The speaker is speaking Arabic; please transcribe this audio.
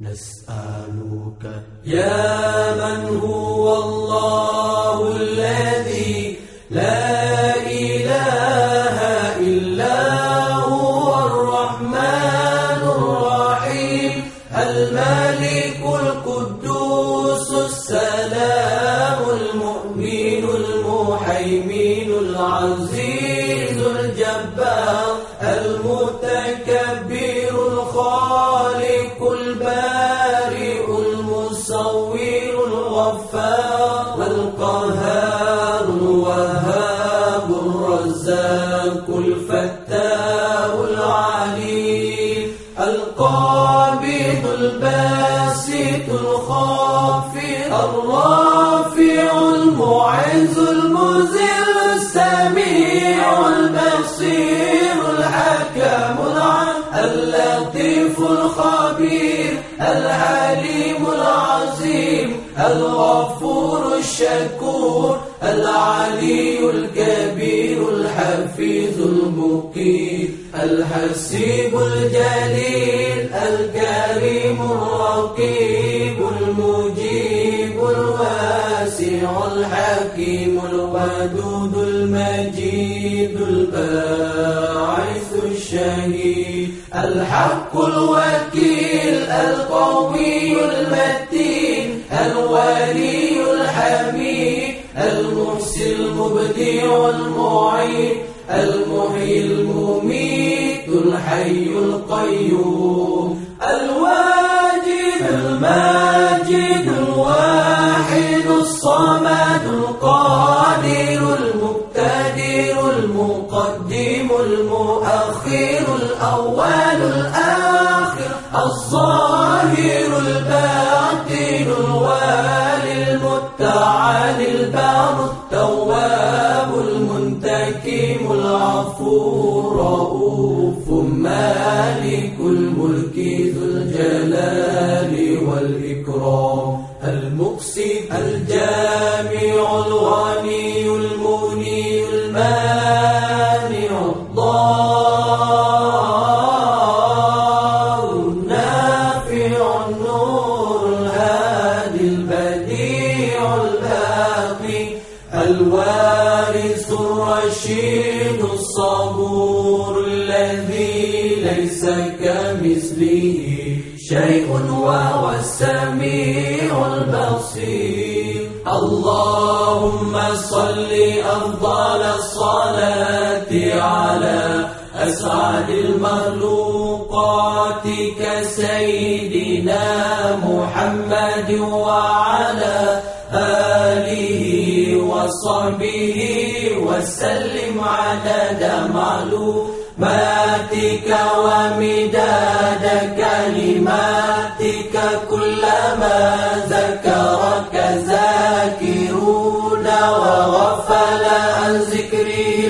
نسألك يا من هو الله الذي لا إله إلا هو الرحمن الرحيم الملك القدوس السلام المؤمن المحيمين العزيز الجبار المتكبر الغفار القهار الوهاب الرزاق الفتاح العليم القابض الباسط الخافض الرافع المعز المذل السميع البصير الحكم الخبير العليم العظيم الغفور الشكور العلي الكبير الحفيظ المقيم الحسيب الجليل الكريم الواسع الحكيم الودود المجيد الباعث الشهيد الحق الوكيل القوي المتين الولي الحميد المحسن المبدع المعين المحيي المميت الحي القيوم الواجد الماجد الأول الآخر الظاهر الباطن الوالي المتعالي البار التواب المنتكم العفو رؤوف مالك الملك ذو الجلال والإكرام المقسط الجامع الغني الرشيد الصبور الذي ليس كمثله شيء وهو السميع البصير. اللهم صل أفضل الصلاة على أسعد المخلوقات كسيدنا محمد وعلى آله وصحبه وسلم عدد معلوماتك ومداد كلماتك كلما ذكرك ذاكرون وغفل عن ذكره